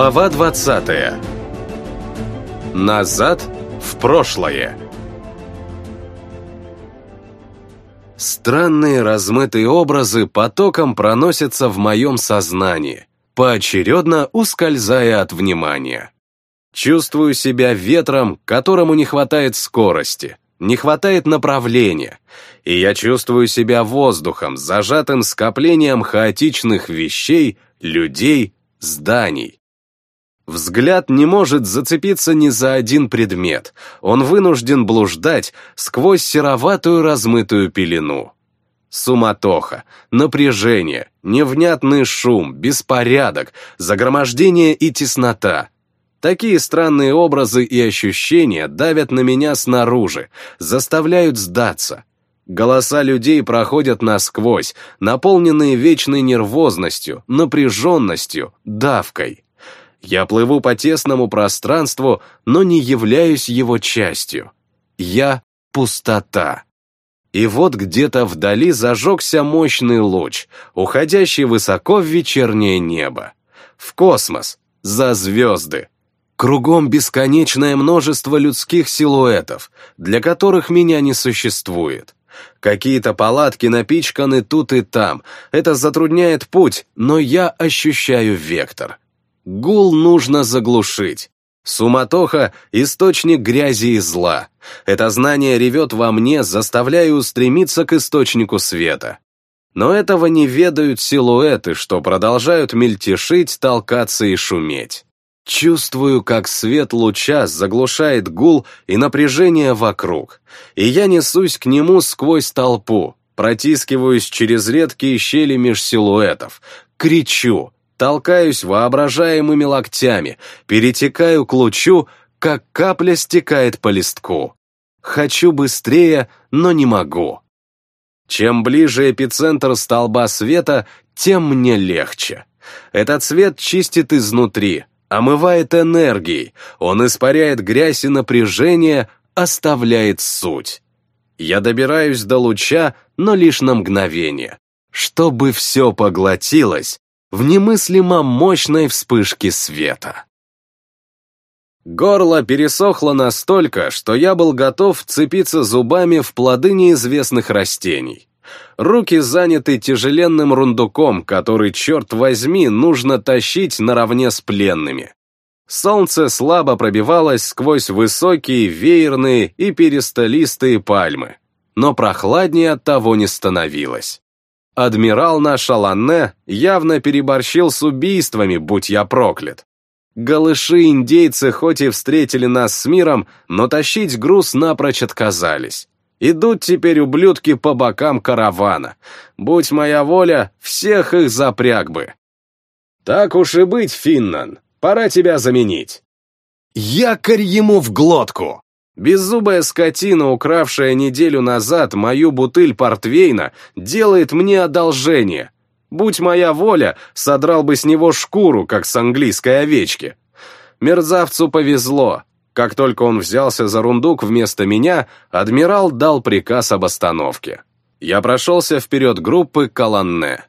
Глава 20. Назад в прошлое. Странные размытые образы потоком проносятся в моем сознании, поочередно ускользая от внимания. Чувствую себя ветром, которому не хватает скорости, не хватает направления, и я чувствую себя воздухом, зажатым скоплением хаотичных вещей, людей, зданий. Взгляд не может зацепиться ни за один предмет, он вынужден блуждать сквозь сероватую размытую пелену. Суматоха, напряжение, невнятный шум, беспорядок, загромождение и теснота. Такие странные образы и ощущения давят на меня снаружи, заставляют сдаться. Голоса людей проходят насквозь, наполненные вечной нервозностью, напряженностью, давкой. Я плыву по тесному пространству, но не являюсь его частью. Я — пустота. И вот где-то вдали зажегся мощный луч, уходящий высоко в вечернее небо. В космос, за звезды. Кругом бесконечное множество людских силуэтов, для которых меня не существует. Какие-то палатки напичканы тут и там. Это затрудняет путь, но я ощущаю вектор. Гул нужно заглушить. Суматоха — источник грязи и зла. Это знание ревет во мне, заставляя устремиться к источнику света. Но этого не ведают силуэты, что продолжают мельтешить, толкаться и шуметь. Чувствую, как свет луча заглушает гул и напряжение вокруг, и я несусь к нему сквозь толпу, протискиваюсь через редкие щели меж силуэтов, кричу, толкаюсь воображаемыми локтями, перетекаю к лучу, как капля стекает по листку. Хочу быстрее, но не могу. Чем ближе эпицентр столба света, тем мне легче. Этот свет чистит изнутри, омывает энергией, он испаряет грязь и напряжение, оставляет суть. Я добираюсь до луча, но лишь на мгновение. Чтобы все поглотилось, в немыслимо мощной вспышке света. Горло пересохло настолько, что я был готов вцепиться зубами в плоды неизвестных растений. Руки заняты тяжеленным рундуком, который, черт возьми, нужно тащить наравне с пленными. Солнце слабо пробивалось сквозь высокие веерные и перистолистые пальмы, но прохладнее от того не становилось. Адмирал наш Аланне явно переборщил с убийствами, будь я проклят. Голыши-индейцы хоть и встретили нас с миром, но тащить груз напрочь отказались. Идут теперь ублюдки по бокам каравана. Будь моя воля, всех их запряг бы. Так уж и быть, Финнан, пора тебя заменить. Якорь ему в глотку! Беззубая скотина, укравшая неделю назад мою бутыль портвейна, делает мне одолжение. Будь моя воля, содрал бы с него шкуру, как с английской овечки. Мерзавцу повезло. Как только он взялся за рундук вместо меня, адмирал дал приказ об остановке. Я прошелся вперед группы Каланне.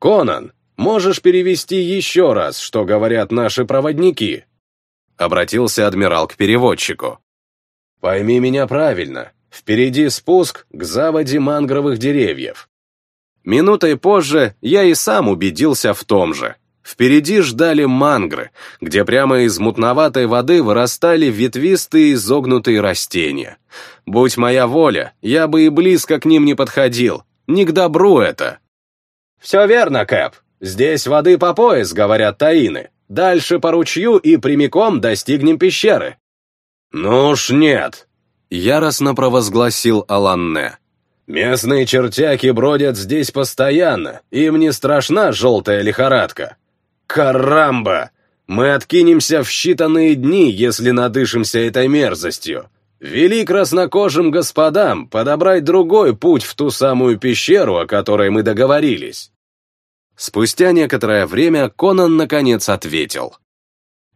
«Конан, можешь перевести еще раз, что говорят наши проводники?» Обратился адмирал к переводчику. Пойми меня правильно, впереди спуск к заводе мангровых деревьев. Минутой позже я и сам убедился в том же. Впереди ждали мангры, где прямо из мутноватой воды вырастали ветвистые изогнутые растения. Будь моя воля, я бы и близко к ним не подходил. Не к добру это. «Все верно, Кэп. Здесь воды по пояс, говорят таины. Дальше по ручью и прямиком достигнем пещеры. «Ну уж нет!» — яростно провозгласил Аланне. «Местные чертяки бродят здесь постоянно, им не страшна желтая лихорадка. Карамба! Мы откинемся в считанные дни, если надышимся этой мерзостью. Вели краснокожим господам подобрать другой путь в ту самую пещеру, о которой мы договорились». Спустя некоторое время Конан наконец ответил.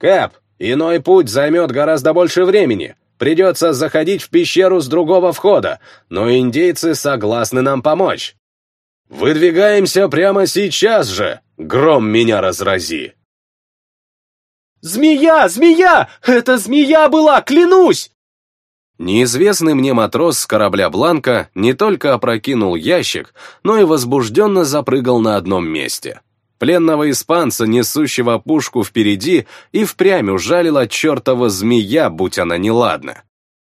«Кэп, Иной путь займет гораздо больше времени. Придется заходить в пещеру с другого входа, но индейцы согласны нам помочь. Выдвигаемся прямо сейчас же, гром меня разрази. «Змея! Змея! Это змея была, клянусь!» Неизвестный мне матрос с корабля «Бланка» не только опрокинул ящик, но и возбужденно запрыгал на одном месте. Пленного испанца, несущего пушку впереди, и впрямь ужалила чертова змея, будь она неладна.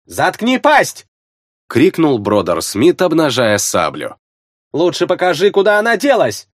«Заткни пасть!» — крикнул Бродер Смит, обнажая саблю. «Лучше покажи, куда она делась!»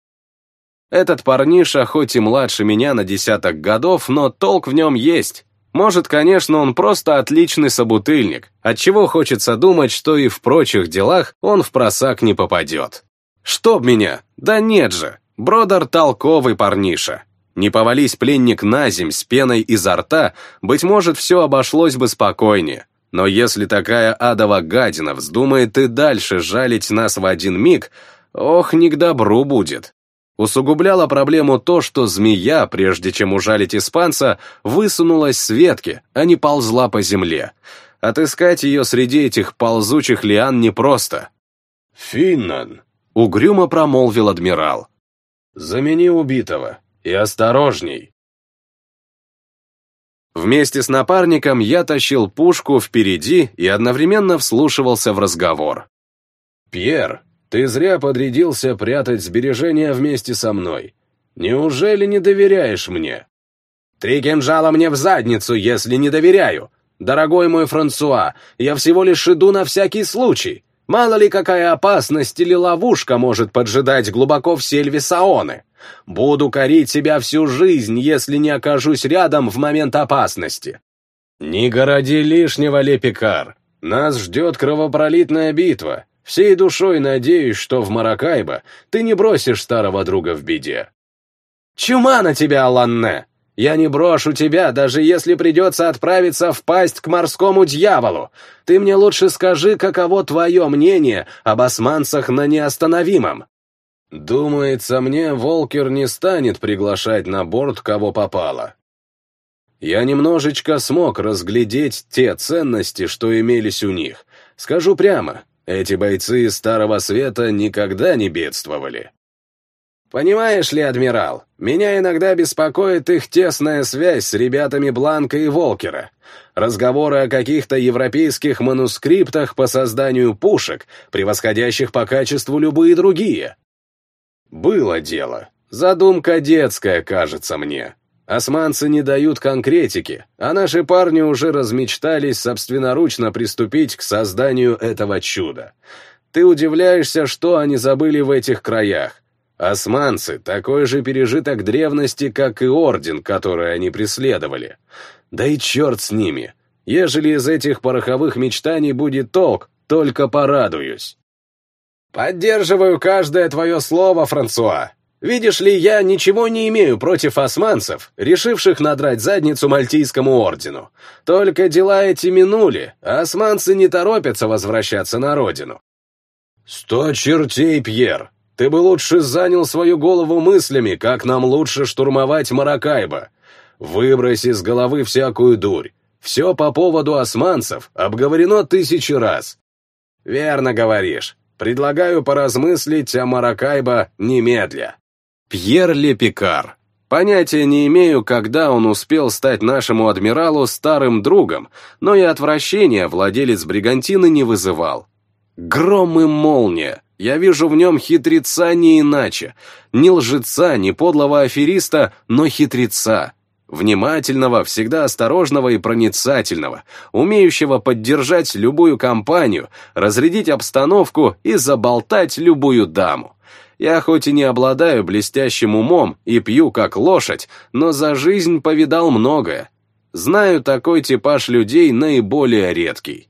Этот парниша хоть и младше меня на десяток годов, но толк в нем есть. Может, конечно, он просто отличный собутыльник, отчего хочется думать, что и в прочих делах он в просак не попадет. Чтоб меня? Да нет же, Бродер толковый парниша. Не повались пленник на земь с пеной изо рта, быть может, все обошлось бы спокойнее. Но если такая адова гадина вздумает и дальше жалить нас в один миг, ох, не к добру будет. Усугубляло проблему то, что змея, прежде чем ужалить испанца, высунулась с ветки, а не ползла по земле. Отыскать ее среди этих ползучих лиан непросто. «Финнан», — угрюмо промолвил адмирал. «Замени убитого и осторожней». Вместе с напарником я тащил пушку впереди и одновременно вслушивался в разговор. «Пьер, ты зря подрядился прятать сбережения вместе со мной. Неужели не доверяешь мне?» «Три кинжала мне в задницу, если не доверяю. Дорогой мой Франсуа, я всего лишь иду на всякий случай. Мало ли какая опасность или ловушка может поджидать глубоко в сельве Саоны. Буду корить себя всю жизнь, если не окажусь рядом в момент опасности. Не городи лишнего, Лепикар. Нас ждет кровопролитная битва. Всей душой надеюсь, что в Маракайбо ты не бросишь старого друга в беде. Чума на тебя, Ланне! Я не брошу тебя, даже если придется отправиться в пасть к морскому дьяволу. Ты мне лучше скажи, каково твое мнение об османцах на неостановимом». «Думается мне, Волкер не станет приглашать на борт, кого попало. Я немножечко смог разглядеть те ценности, что имелись у них. Скажу прямо, эти бойцы Старого Света никогда не бедствовали. Понимаешь ли, адмирал, меня иногда беспокоит их тесная связь с ребятами Бланка и Волкера. Разговоры о каких-то европейских манускриптах по созданию пушек, превосходящих по качеству любые другие. Было дело. Задумка детская, кажется мне. Османцы не дают конкретики, а наши парни уже размечтались собственноручно приступить к созданию этого чуда. Ты удивляешься, что они забыли в этих краях. Османцы — такой же пережиток древности, как и орден, который они преследовали. Да и черт с ними. Ежели из этих пороховых мечтаний будет толк, только порадуюсь. Поддерживаю каждое твое слово, Франсуа. Видишь ли, я ничего не имею против османцев, решивших надрать задницу Мальтийскому ордену. Только дела эти минули, а османцы не торопятся возвращаться на родину. «Сто чертей, Пьер!» Ты бы лучше занял свою голову мыслями, как нам лучше штурмовать Маракайбо. Выбрось из головы всякую дурь. Все по поводу османцев обговорено тысячи раз. Верно говоришь. Предлагаю поразмыслить о Маракайбо немедля. Пьер Лепикар. Понятия не имею, когда он успел стать нашему адмиралу старым другом, но и отвращения владелец бригантины не вызывал. Гром и молния. Я вижу в нем хитреца не иначе. Ни лжеца, ни подлого афериста, но хитреца. Внимательного, всегда осторожного и проницательного, умеющего поддержать любую компанию, разрядить обстановку и заболтать любую даму. Я хоть и не обладаю блестящим умом и пью как лошадь, но за жизнь повидал многое. Знаю такой типаж людей наиболее редкий.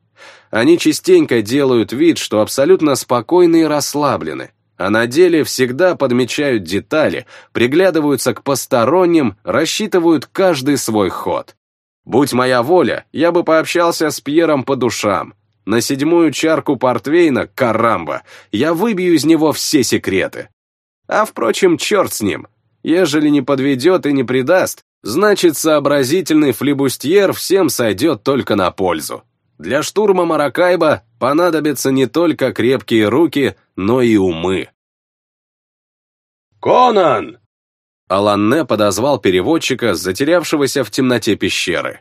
Они частенько делают вид, что абсолютно спокойны и расслаблены, а на деле всегда подмечают детали, приглядываются к посторонним, рассчитывают каждый свой ход. Будь моя воля, я бы пообщался с Пьером по душам. На седьмую чарку портвейна, карамба, я выбью из него все секреты. А, впрочем, черт с ним. Ежели не подведет и не предаст, значит, сообразительный флибустьер всем сойдет только на пользу. Для штурма Маракайба понадобятся не только крепкие руки, но и умы. «Конан!» Аланне подозвал переводчика, затерявшегося в темноте пещеры.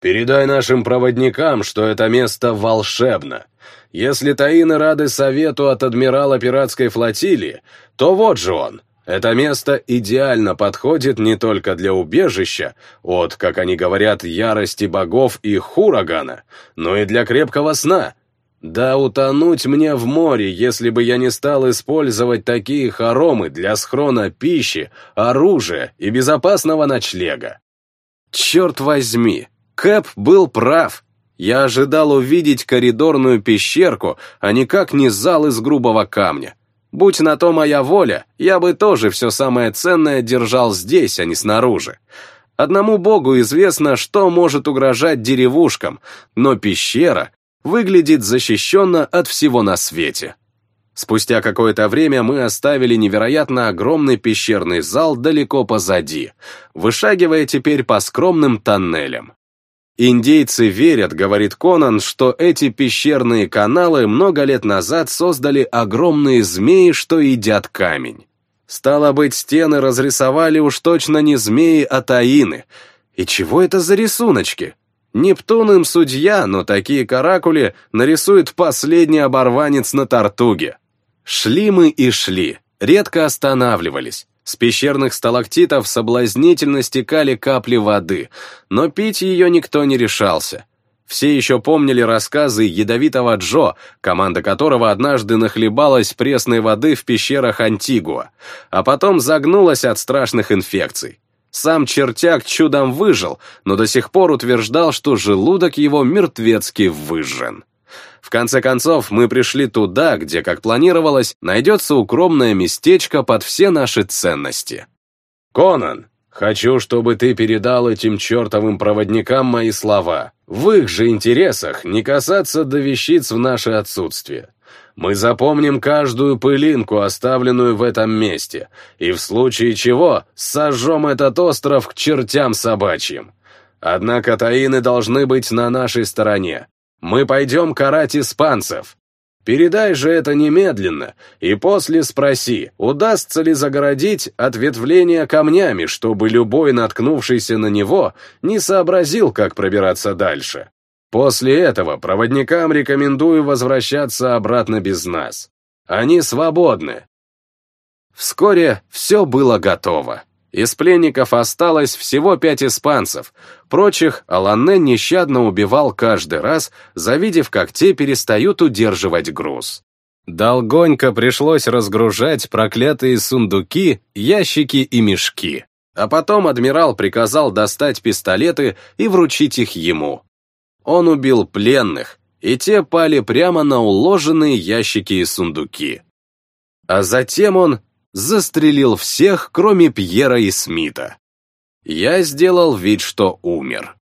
«Передай нашим проводникам, что это место волшебно. Если таины рады совету от адмирала пиратской флотилии, то вот же он. Это место идеально подходит не только для убежища от, как они говорят, ярости богов и хурагана, но и для крепкого сна. Да утонуть мне в море, если бы я не стал использовать такие хоромы для схрона пищи, оружия и безопасного ночлега. Черт возьми, Кэп был прав. Я ожидал увидеть коридорную пещерку, а никак не зал из грубого камня. Будь на то моя воля, я бы тоже все самое ценное держал здесь, а не снаружи. Одному богу известно, что может угрожать деревушкам, но пещера выглядит защищенно от всего на свете. Спустя какое-то время мы оставили невероятно огромный пещерный зал далеко позади, вышагивая теперь по скромным тоннелям. Индейцы верят, говорит Конан, что эти пещерные каналы много лет назад создали огромные змеи, что едят камень. Стало быть, стены разрисовали уж точно не змеи, а таины. И чего это за рисуночки? Нептун им судья, но такие каракули нарисует последний оборванец на тортуге. Шли мы и шли, редко останавливались. С пещерных сталактитов соблазнительно стекали капли воды, но пить ее никто не решался. Все еще помнили рассказы ядовитого Джо, команда которого однажды нахлебалась пресной воды в пещерах Антигуа, а потом загнулась от страшных инфекций. Сам чертяк чудом выжил, но до сих пор утверждал, что желудок его мертвецки выжжен. В конце концов, мы пришли туда, где, как планировалось, найдется укромное местечко под все наши ценности. «Конан, хочу, чтобы ты передал этим чертовым проводникам мои слова. В их же интересах не касаться до вещиц в наше отсутствие. Мы запомним каждую пылинку, оставленную в этом месте, и в случае чего сожжем этот остров к чертям собачьим. Однако таины должны быть на нашей стороне. Мы пойдем карать испанцев. Передай же это немедленно, и после спроси, удастся ли загородить ответвление камнями, чтобы любой, наткнувшийся на него, не сообразил, как пробираться дальше. После этого проводникам рекомендую возвращаться обратно без нас. Они свободны. Вскоре все было готово. Из пленников осталось всего пять испанцев, прочих Аланне нещадно убивал каждый раз, завидев, как те перестают удерживать груз. Долгонько пришлось разгружать проклятые сундуки, ящики и мешки. А потом адмирал приказал достать пистолеты и вручить их ему. Он убил пленных, и те пали прямо на уложенные ящики и сундуки. А затем он застрелил всех, кроме Пьера и Смита. Я сделал вид, что умер.